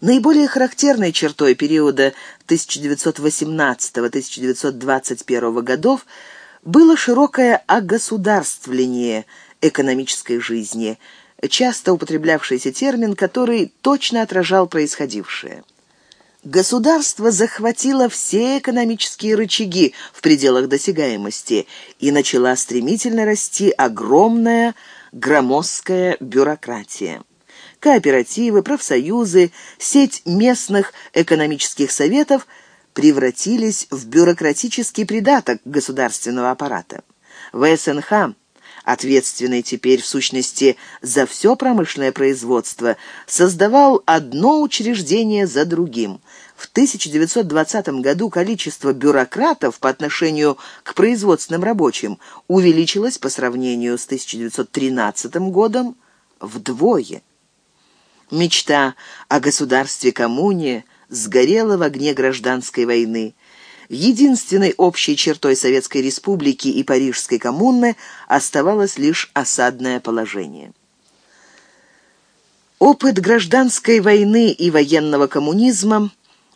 Наиболее характерной чертой периода 1918-1921 годов было широкое огосударствление экономической жизни, часто употреблявшийся термин, который точно отражал происходившее. Государство захватило все экономические рычаги в пределах досягаемости и начала стремительно расти огромная громоздкая бюрократия кооперативы, профсоюзы, сеть местных экономических советов превратились в бюрократический придаток государственного аппарата. ВСНХ, ответственный теперь в сущности за все промышленное производство, создавал одно учреждение за другим. В 1920 году количество бюрократов по отношению к производственным рабочим увеличилось по сравнению с 1913 годом вдвое. Мечта о государстве-коммуне сгорела в огне гражданской войны. Единственной общей чертой Советской Республики и Парижской коммуны оставалось лишь осадное положение. Опыт гражданской войны и военного коммунизма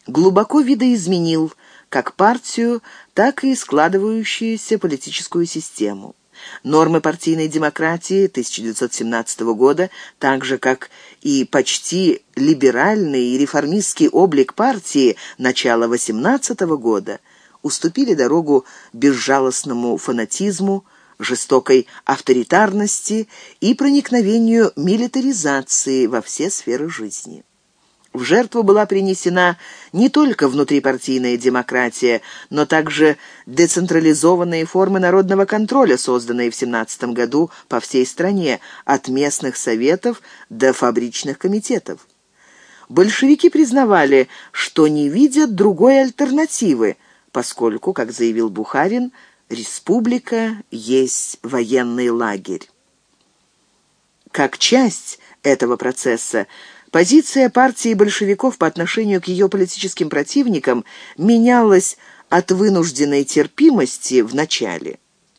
глубоко видоизменил как партию, так и складывающуюся политическую систему. Нормы партийной демократии 1917 года, так же как и почти либеральный и реформистский облик партии начала 18 года, уступили дорогу безжалостному фанатизму, жестокой авторитарности и проникновению милитаризации во все сферы жизни. В жертву была принесена не только внутрипартийная демократия, но также децентрализованные формы народного контроля, созданные в 17 году по всей стране, от местных советов до фабричных комитетов. Большевики признавали, что не видят другой альтернативы, поскольку, как заявил Бухарин, республика есть военный лагерь. Как часть этого процесса Позиция партии большевиков по отношению к ее политическим противникам менялась от вынужденной терпимости в начале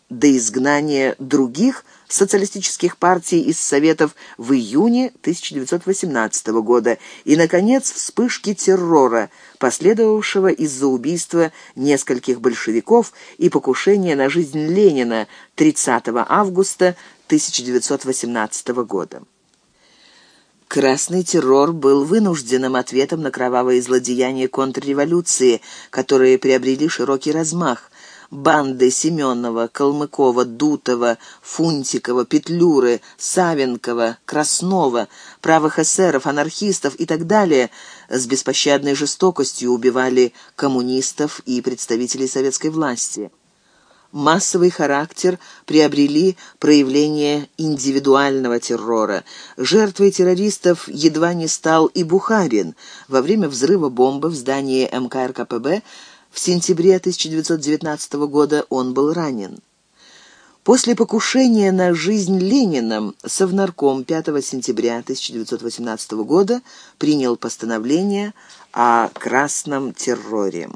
до изгнания других социалистических партий из Советов в июне 1918 года и, наконец, вспышки террора, последовавшего из-за убийства нескольких большевиков и покушения на жизнь Ленина 30 августа 1918 года. Красный террор был вынужденным ответом на кровавые злодеяния контрреволюции, которые приобрели широкий размах. Банды Семенова, Калмыкова, Дутова, Фунтикова, Петлюры, Савенкова, Краснова, правых эсеров, анархистов и так далее с беспощадной жестокостью убивали коммунистов и представителей советской власти массовый характер приобрели проявления индивидуального террора. Жертвой террористов едва не стал и Бухарин. Во время взрыва бомбы в здании МКРКПБ в сентябре 1919 года он был ранен. После покушения на жизнь Ленина Совнарком 5 сентября 1918 года принял постановление о красном терроре.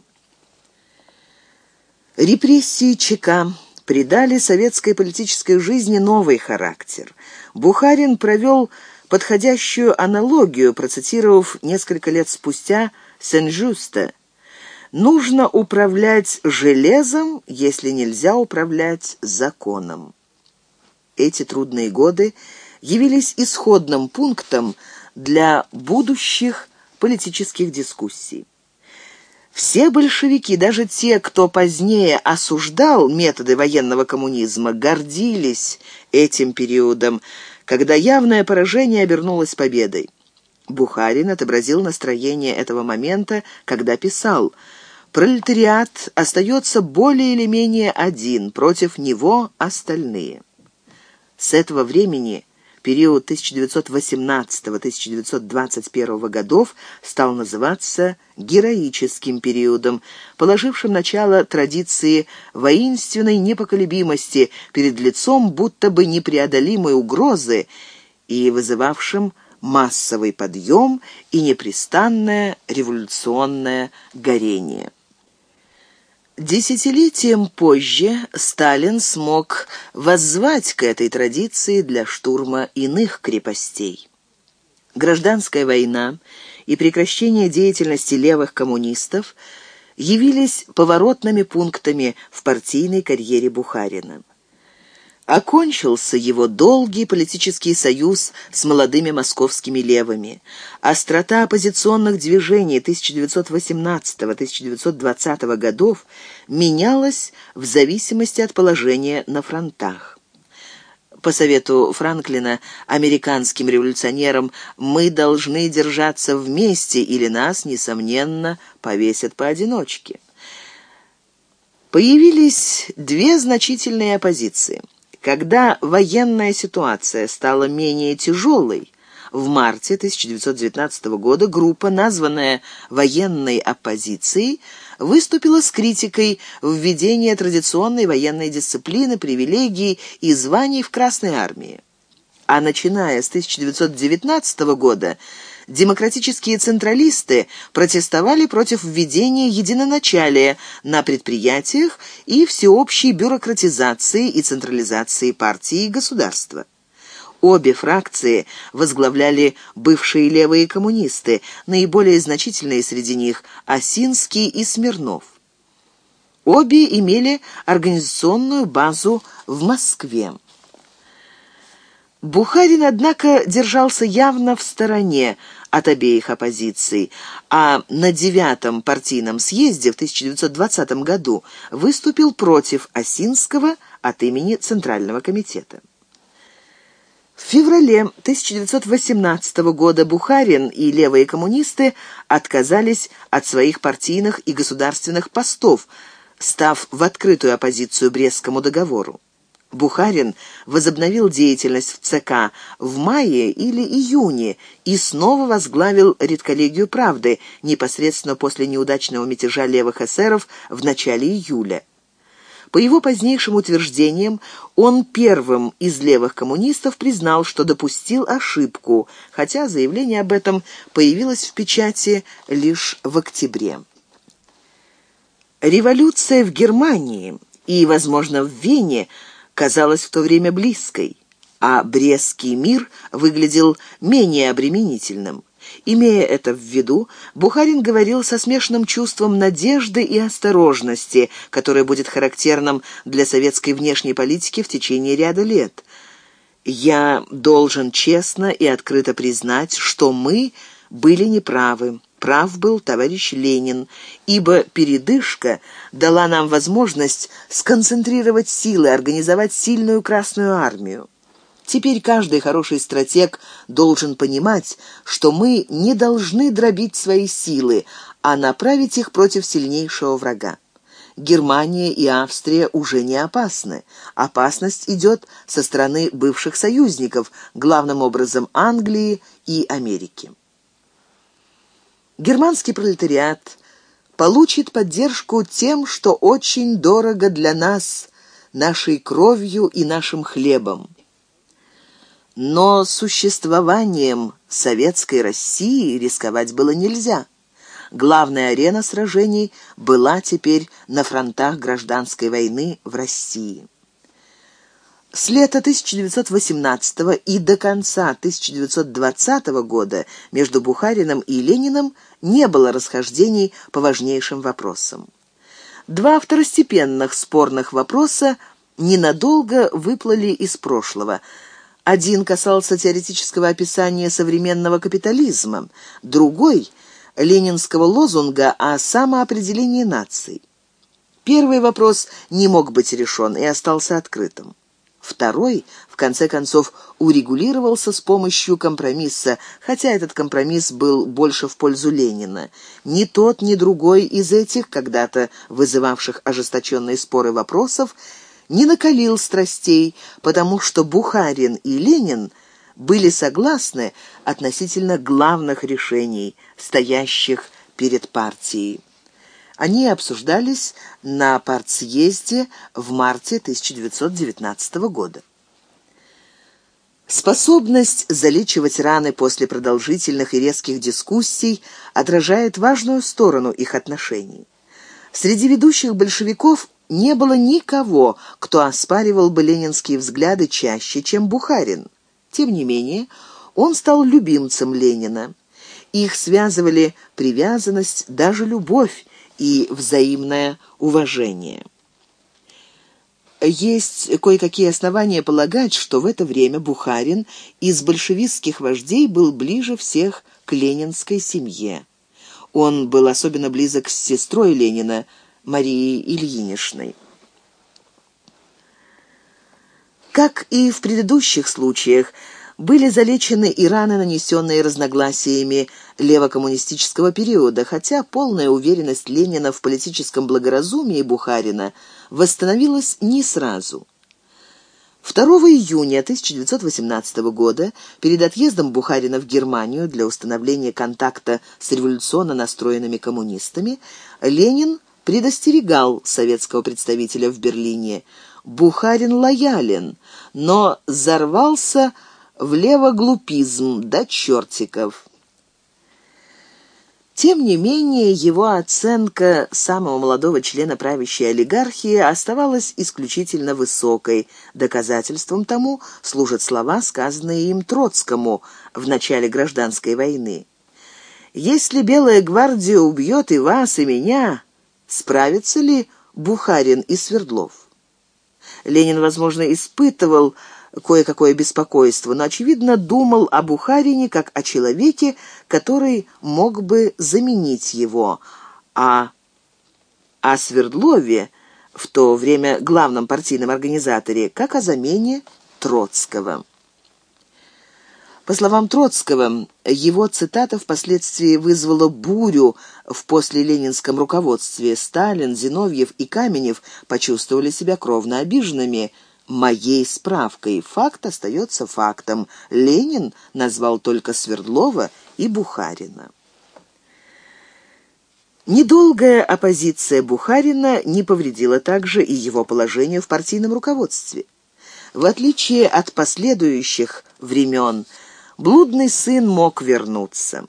Репрессии ЧК придали советской политической жизни новый характер. Бухарин провел подходящую аналогию, процитировав несколько лет спустя Сен-Жюста. «Нужно управлять железом, если нельзя управлять законом». Эти трудные годы явились исходным пунктом для будущих политических дискуссий. Все большевики, даже те, кто позднее осуждал методы военного коммунизма, гордились этим периодом, когда явное поражение обернулось победой. Бухарин отобразил настроение этого момента, когда писал «Пролетариат остается более или менее один, против него остальные». С этого времени период 1918-1921 годов стал называться героическим периодом, положившим начало традиции воинственной непоколебимости перед лицом будто бы непреодолимой угрозы и вызывавшим массовый подъем и непрестанное революционное горение. Десятилетием позже Сталин смог воззвать к этой традиции для штурма иных крепостей. Гражданская война и прекращение деятельности левых коммунистов явились поворотными пунктами в партийной карьере Бухарина. Окончился его долгий политический союз с молодыми московскими левыми. Острота оппозиционных движений 1918-1920 годов менялась в зависимости от положения на фронтах. По совету Франклина американским революционерам мы должны держаться вместе или нас, несомненно, повесят поодиночке. Появились две значительные оппозиции – когда военная ситуация стала менее тяжелой, в марте 1919 года группа, названная «военной оппозицией», выступила с критикой введения традиционной военной дисциплины, привилегий и званий в Красной армии. А начиная с 1919 года демократические централисты протестовали против введения единоначалия на предприятиях и всеобщей бюрократизации и централизации партии и государства. Обе фракции возглавляли бывшие левые коммунисты, наиболее значительные среди них – Осинский и Смирнов. Обе имели организационную базу в Москве. Бухарин, однако, держался явно в стороне от обеих оппозиций, а на девятом партийном съезде в 1920 году выступил против Осинского от имени Центрального комитета. В феврале 1918 года Бухарин и левые коммунисты отказались от своих партийных и государственных постов, став в открытую оппозицию Брестскому договору. Бухарин возобновил деятельность в ЦК в мае или июне и снова возглавил редколлегию «Правды» непосредственно после неудачного мятежа левых эсеров в начале июля. По его позднейшим утверждениям, он первым из левых коммунистов признал, что допустил ошибку, хотя заявление об этом появилось в печати лишь в октябре. Революция в Германии и, возможно, в Вене – казалась в то время близкой, а Брестский мир выглядел менее обременительным. Имея это в виду, Бухарин говорил со смешанным чувством надежды и осторожности, которое будет характерным для советской внешней политики в течение ряда лет. «Я должен честно и открыто признать, что мы были неправы прав был товарищ Ленин, ибо передышка дала нам возможность сконцентрировать силы, организовать сильную Красную армию. Теперь каждый хороший стратег должен понимать, что мы не должны дробить свои силы, а направить их против сильнейшего врага. Германия и Австрия уже не опасны. Опасность идет со стороны бывших союзников, главным образом Англии и Америки германский пролетариат получит поддержку тем, что очень дорого для нас, нашей кровью и нашим хлебом. Но существованием советской России рисковать было нельзя. Главная арена сражений была теперь на фронтах гражданской войны в России. С лета 1918 и до конца 1920 года между Бухарином и Лениным не было расхождений по важнейшим вопросам. Два второстепенных спорных вопроса ненадолго выплыли из прошлого. Один касался теоретического описания современного капитализма, другой – ленинского лозунга о самоопределении наций. Первый вопрос не мог быть решен и остался открытым. Второй, в конце концов, урегулировался с помощью компромисса, хотя этот компромисс был больше в пользу Ленина. Ни тот, ни другой из этих, когда-то вызывавших ожесточенные споры вопросов, не накалил страстей, потому что Бухарин и Ленин были согласны относительно главных решений, стоящих перед партией. Они обсуждались на партсъезде в марте 1919 года. Способность залечивать раны после продолжительных и резких дискуссий отражает важную сторону их отношений. Среди ведущих большевиков не было никого, кто оспаривал бы ленинские взгляды чаще, чем Бухарин. Тем не менее, он стал любимцем Ленина. Их связывали привязанность, даже любовь и взаимное уважение. Есть кое-какие основания полагать, что в это время Бухарин из большевистских вождей был ближе всех к ленинской семье. Он был особенно близок с сестрой Ленина, Марией Ильиничной. Как и в предыдущих случаях, были залечены и раны, нанесенные разногласиями левокоммунистического периода, хотя полная уверенность Ленина в политическом благоразумии Бухарина восстановилась не сразу. 2 июня 1918 года, перед отъездом Бухарина в Германию для установления контакта с революционно настроенными коммунистами, Ленин предостерегал советского представителя в Берлине. Бухарин лоялен, но взорвался влево глупизм до чертиков. Тем не менее, его оценка самого молодого члена правящей олигархии оставалась исключительно высокой. Доказательством тому служат слова, сказанные им Троцкому в начале гражданской войны. «Если Белая гвардия убьет и вас, и меня, справятся ли Бухарин и Свердлов?» Ленин, возможно, испытывал кое-какое беспокойство, но, очевидно, думал о Бухарине как о человеке, который мог бы заменить его, а о Свердлове, в то время главном партийном организаторе, как о замене Троцкого. По словам Троцкого, его цитата впоследствии вызвала бурю в послеленинском руководстве. Сталин, Зиновьев и Каменев почувствовали себя кровно обиженными – моей справкой. Факт остается фактом. Ленин назвал только Свердлова и Бухарина. Недолгая оппозиция Бухарина не повредила также и его положение в партийном руководстве. В отличие от последующих времен, блудный сын мог вернуться.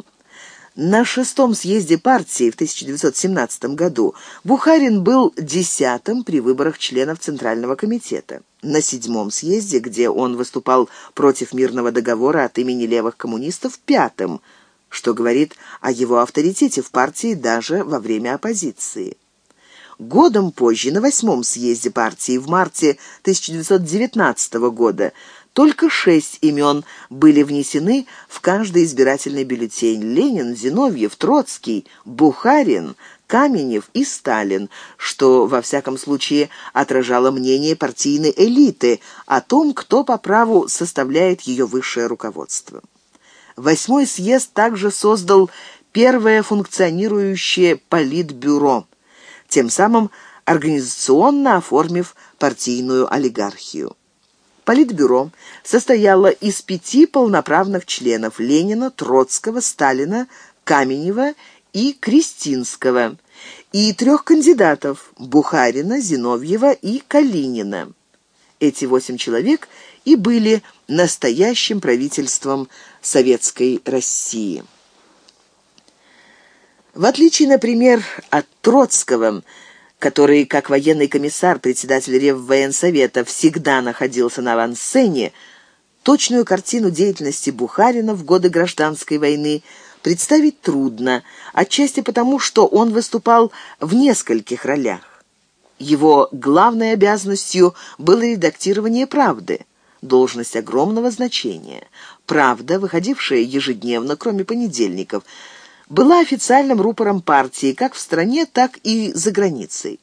На шестом съезде партии в 1917 году Бухарин был десятым при выборах членов Центрального комитета. На седьмом съезде, где он выступал против мирного договора от имени левых коммунистов, пятым, что говорит о его авторитете в партии даже во время оппозиции. Годом позже, на восьмом съезде партии в марте 1919 года, только шесть имен были внесены в каждый избирательный бюллетень. Ленин, Зиновьев, Троцкий, Бухарин, Каменев и Сталин, что, во всяком случае, отражало мнение партийной элиты о том, кто по праву составляет ее высшее руководство. Восьмой съезд также создал первое функционирующее политбюро, тем самым организационно оформив партийную олигархию. Политбюро состояло из пяти полноправных членов Ленина, Троцкого, Сталина, Каменева и Кристинского, и трех кандидатов – Бухарина, Зиновьева и Калинина. Эти восемь человек и были настоящим правительством Советской России. В отличие, например, от Троцкого – который, как военный комиссар, председатель Реввоенсовета, всегда находился на авансцене, точную картину деятельности Бухарина в годы гражданской войны представить трудно, отчасти потому, что он выступал в нескольких ролях. Его главной обязанностью было редактирование «Правды», должность огромного значения. «Правда», выходившая ежедневно, кроме понедельников – была официальным рупором партии как в стране, так и за границей.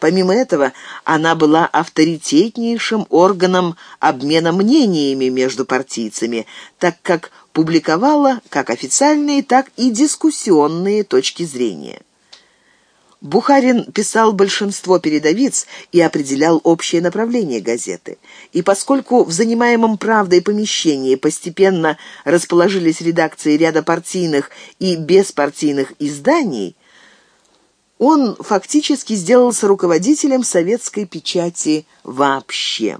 Помимо этого, она была авторитетнейшим органом обмена мнениями между партийцами, так как публиковала как официальные, так и дискуссионные точки зрения. Бухарин писал большинство передовиц и определял общее направление газеты. И поскольку в занимаемом «Правдой» помещении постепенно расположились редакции ряда партийных и беспартийных изданий, он фактически сделался руководителем советской печати вообще.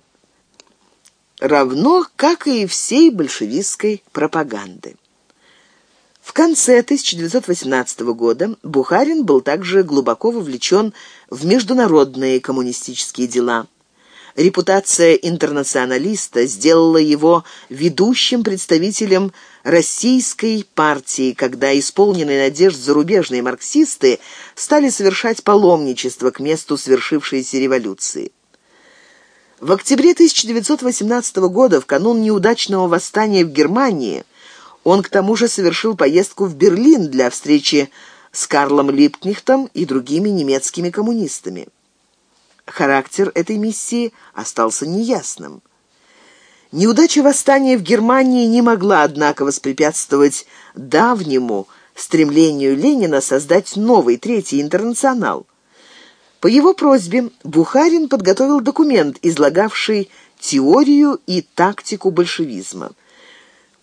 Равно, как и всей большевистской пропаганды. В конце 1918 года Бухарин был также глубоко вовлечен в международные коммунистические дела. Репутация интернационалиста сделала его ведущим представителем российской партии, когда исполненные надежд зарубежные марксисты стали совершать паломничество к месту свершившейся революции. В октябре 1918 года, в канун неудачного восстания в Германии, он к тому же совершил поездку в Берлин для встречи с Карлом Липкнихтом и другими немецкими коммунистами. Характер этой миссии остался неясным. Неудача восстания в Германии не могла, однако, воспрепятствовать давнему стремлению Ленина создать новый Третий интернационал. По его просьбе Бухарин подготовил документ, излагавший теорию и тактику большевизма.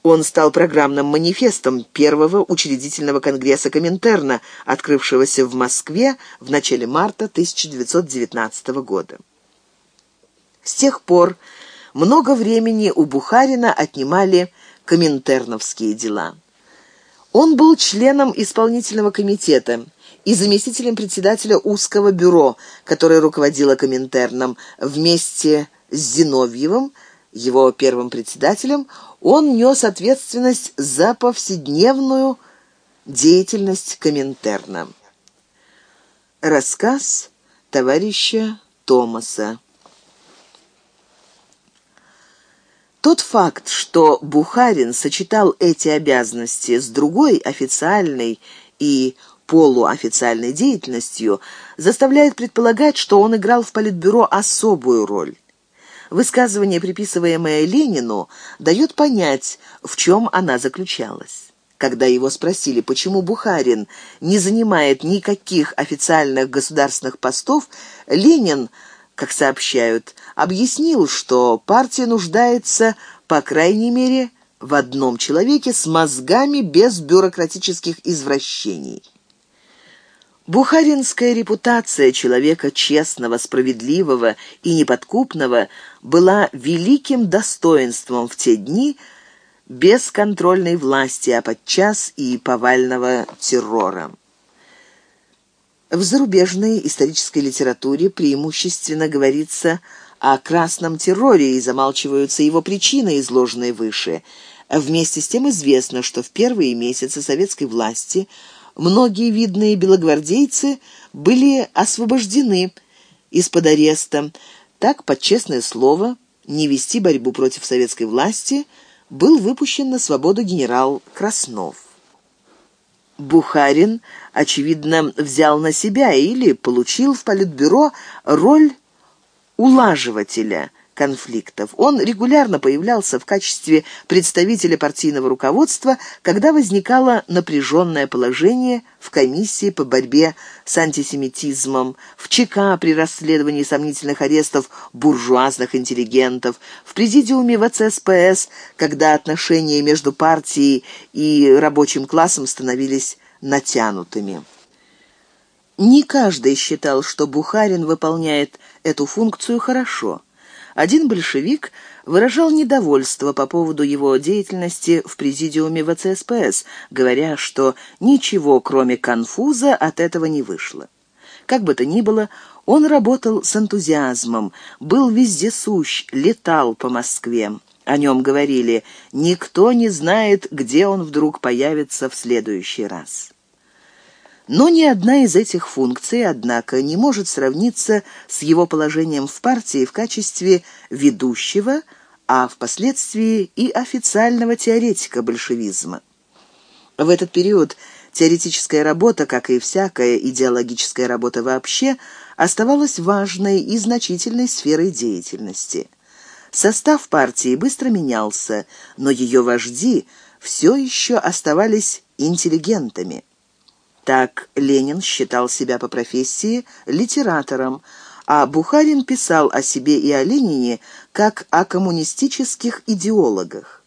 Он стал программным манифестом первого учредительного конгресса Коминтерна, открывшегося в Москве в начале марта 1919 года. С тех пор много времени у Бухарина отнимали коминтерновские дела. Он был членом исполнительного комитета и заместителем председателя узкого бюро, которое руководило Коминтерном, вместе с Зиновьевым, его первым председателем, он нес ответственность за повседневную деятельность Коминтерна. Рассказ товарища Томаса. Тот факт, что Бухарин сочетал эти обязанности с другой официальной и полуофициальной деятельностью, заставляет предполагать, что он играл в Политбюро особую роль. Высказывание, приписываемое Ленину, дает понять, в чем она заключалась. Когда его спросили, почему Бухарин не занимает никаких официальных государственных постов, Ленин, как сообщают, объяснил, что партия нуждается, по крайней мере, в одном человеке с мозгами без бюрократических извращений. Бухаринская репутация человека честного, справедливого и неподкупного была великим достоинством в те дни бесконтрольной власти, а подчас и повального террора. В зарубежной исторической литературе преимущественно говорится о красном терроре и замалчиваются его причины, изложенные выше. Вместе с тем известно, что в первые месяцы советской власти – многие видные белогвардейцы были освобождены из-под ареста. Так, под честное слово, не вести борьбу против советской власти, был выпущен на свободу генерал Краснов. Бухарин, очевидно, взял на себя или получил в Политбюро роль улаживателя – конфликтов. Он регулярно появлялся в качестве представителя партийного руководства, когда возникало напряженное положение в комиссии по борьбе с антисемитизмом, в ЧК при расследовании сомнительных арестов буржуазных интеллигентов, в президиуме ВЦСПС, когда отношения между партией и рабочим классом становились натянутыми. Не каждый считал, что Бухарин выполняет эту функцию хорошо – один большевик выражал недовольство по поводу его деятельности в президиуме ВЦСПС, говоря, что ничего, кроме конфуза, от этого не вышло. Как бы то ни было, он работал с энтузиазмом, был вездесущ, летал по Москве. О нем говорили «никто не знает, где он вдруг появится в следующий раз». Но ни одна из этих функций, однако, не может сравниться с его положением в партии в качестве ведущего, а впоследствии и официального теоретика большевизма. В этот период теоретическая работа, как и всякая идеологическая работа вообще, оставалась важной и значительной сферой деятельности. Состав партии быстро менялся, но ее вожди все еще оставались интеллигентами. Так Ленин считал себя по профессии литератором, а Бухарин писал о себе и о Ленине как о коммунистических идеологах.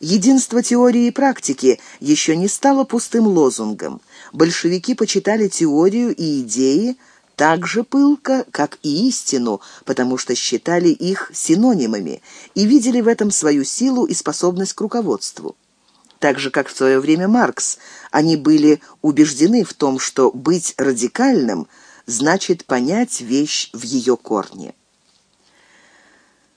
Единство теории и практики еще не стало пустым лозунгом. Большевики почитали теорию и идеи так же пылко, как и истину, потому что считали их синонимами и видели в этом свою силу и способность к руководству так же, как в свое время Маркс. Они были убеждены в том, что быть радикальным значит понять вещь в ее корне.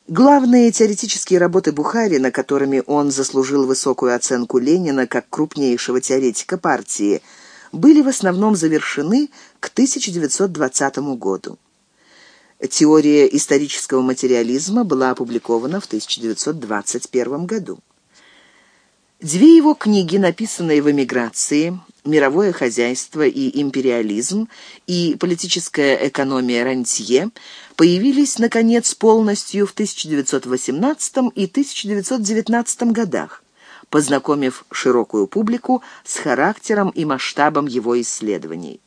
Главные теоретические работы Бухарина, которыми он заслужил высокую оценку Ленина как крупнейшего теоретика партии, были в основном завершены к 1920 году. Теория исторического материализма была опубликована в 1921 году. Две его книги, написанные в эмиграции «Мировое хозяйство и империализм» и «Политическая экономия рантье», появились, наконец, полностью в 1918 и 1919 годах, познакомив широкую публику с характером и масштабом его исследований.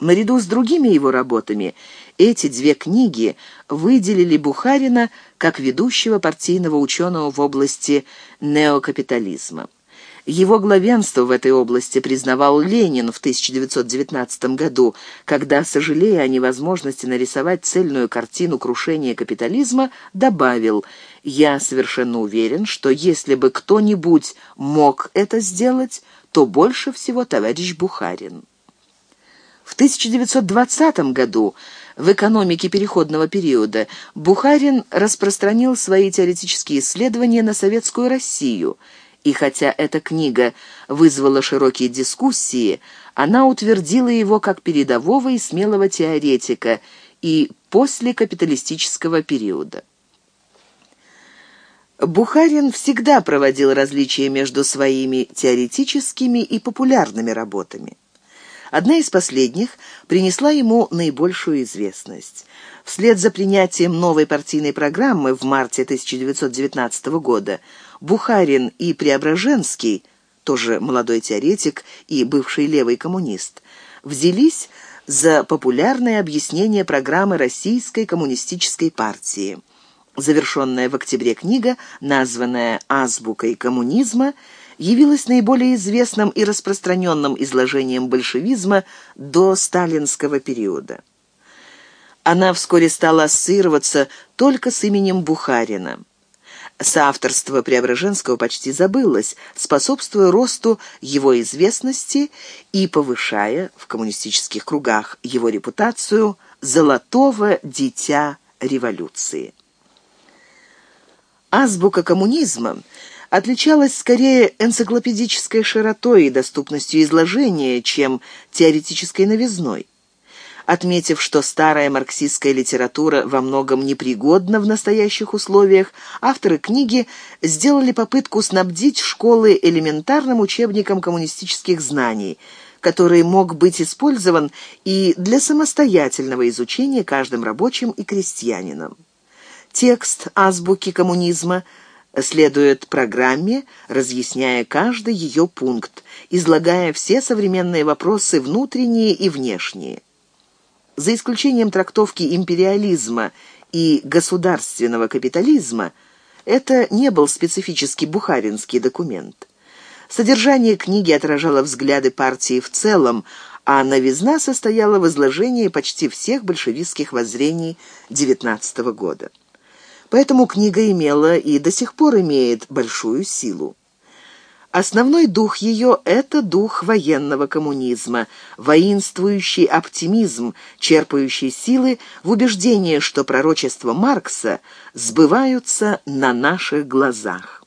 Наряду с другими его работами эти две книги выделили Бухарина как ведущего партийного ученого в области неокапитализма. Его главенство в этой области признавал Ленин в 1919 году, когда, сожалея о невозможности нарисовать цельную картину крушения капитализма, добавил «Я совершенно уверен, что если бы кто-нибудь мог это сделать, то больше всего товарищ Бухарин». В 1920 году в экономике переходного периода Бухарин распространил свои теоретические исследования на советскую Россию, и хотя эта книга вызвала широкие дискуссии, она утвердила его как передового и смелого теоретика и после капиталистического периода. Бухарин всегда проводил различия между своими теоретическими и популярными работами. Одна из последних принесла ему наибольшую известность. Вслед за принятием новой партийной программы в марте 1919 года Бухарин и Преображенский, тоже молодой теоретик и бывший левый коммунист, взялись за популярное объяснение программы Российской коммунистической партии. Завершенная в октябре книга, названная «Азбукой коммунизма», явилась наиболее известным и распространенным изложением большевизма до сталинского периода. Она вскоре стала ассоциироваться только с именем Бухарина. Соавторство Преображенского почти забылось, способствуя росту его известности и повышая в коммунистических кругах его репутацию «золотого дитя революции». Азбука коммунизма отличалась скорее энциклопедической широтой и доступностью изложения, чем теоретической новизной. Отметив, что старая марксистская литература во многом непригодна в настоящих условиях, авторы книги сделали попытку снабдить школы элементарным учебником коммунистических знаний, который мог быть использован и для самостоятельного изучения каждым рабочим и крестьянином. Текст азбуки коммунизма – следует программе, разъясняя каждый ее пункт, излагая все современные вопросы внутренние и внешние. За исключением трактовки империализма и государственного капитализма, это не был специфический бухаринский документ. Содержание книги отражало взгляды партии в целом, а новизна состояла в изложении почти всех большевистских воззрений XIX года. Поэтому книга имела и до сих пор имеет большую силу. Основной дух ее – это дух военного коммунизма, воинствующий оптимизм, черпающий силы в убеждении, что пророчества Маркса сбываются на наших глазах.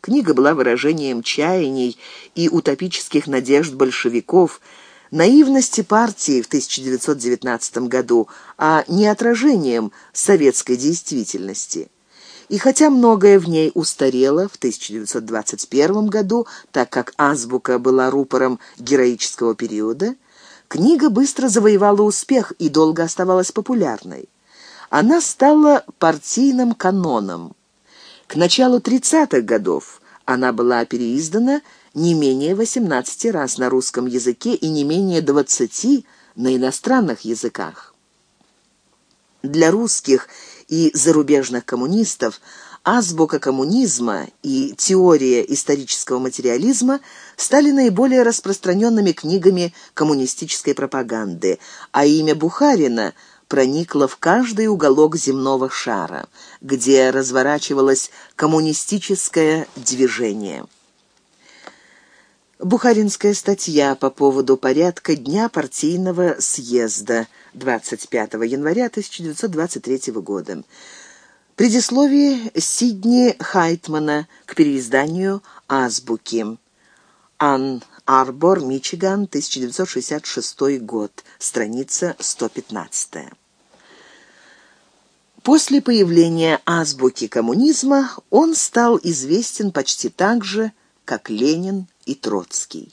Книга была выражением чаяний и утопических надежд большевиков – наивности партии в 1919 году, а не отражением советской действительности. И хотя многое в ней устарело в 1921 году, так как азбука была рупором героического периода, книга быстро завоевала успех и долго оставалась популярной. Она стала партийным каноном. К началу 30-х годов она была переиздана не менее 18 раз на русском языке и не менее 20 на иностранных языках. Для русских и зарубежных коммунистов азбука коммунизма и теория исторического материализма стали наиболее распространенными книгами коммунистической пропаганды, а имя Бухарина проникло в каждый уголок земного шара, где разворачивалось коммунистическое движение. Бухаринская статья по поводу порядка Дня партийного съезда 25 января 1923 года. Предисловие Сидни Хайтмана к переизданию «Азбуки». Ан Арбор, Мичиган, 1966 год, страница 115. После появления азбуки коммунизма он стал известен почти так же, как Ленин и Троцкий.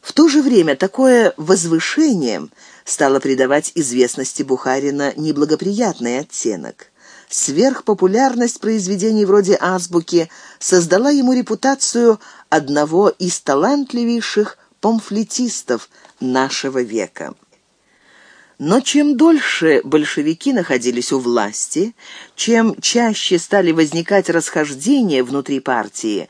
В то же время такое возвышение стало придавать известности Бухарина неблагоприятный оттенок. Сверхпопулярность произведений вроде «Азбуки» создала ему репутацию одного из талантливейших памфлетистов нашего века. Но чем дольше большевики находились у власти, чем чаще стали возникать расхождения внутри партии,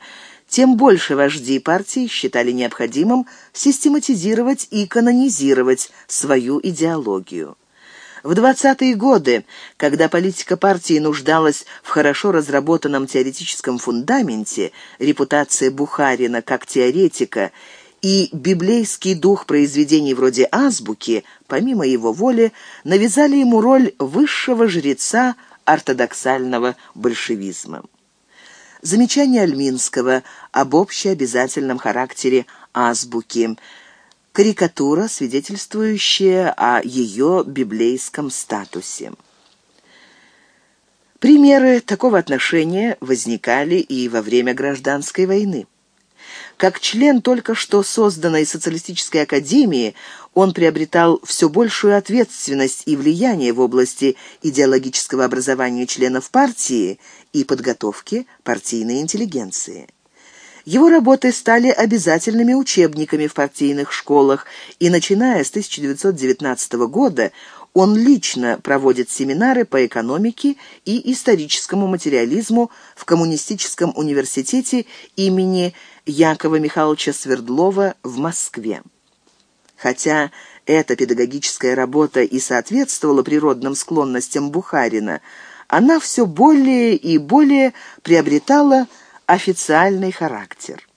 тем больше вожди партии считали необходимым систематизировать и канонизировать свою идеологию. В 20-е годы, когда политика партии нуждалась в хорошо разработанном теоретическом фундаменте, репутация Бухарина как теоретика и библейский дух произведений вроде «Азбуки», помимо его воли, навязали ему роль высшего жреца ортодоксального большевизма. Замечание Альминского об общеобязательном характере азбуки – карикатура, свидетельствующая о ее библейском статусе. Примеры такого отношения возникали и во время гражданской войны. Как член только что созданной социалистической академии, он приобретал все большую ответственность и влияние в области идеологического образования членов партии и подготовки партийной интеллигенции. Его работы стали обязательными учебниками в партийных школах, и начиная с 1919 года он лично проводит семинары по экономике и историческому материализму в Коммунистическом университете имени Якова Михайловича Свердлова в Москве. Хотя эта педагогическая работа и соответствовала природным склонностям Бухарина, она все более и более приобретала официальный характер.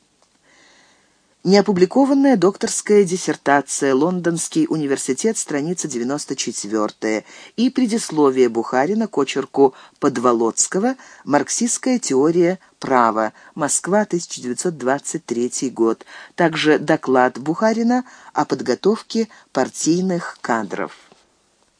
Неопубликованная докторская диссертация, Лондонский университет, страница 94 и предисловие Бухарина к очерку Подволоцкого «Марксистская теория права. Москва, 1923 год». Также доклад Бухарина о подготовке партийных кадров.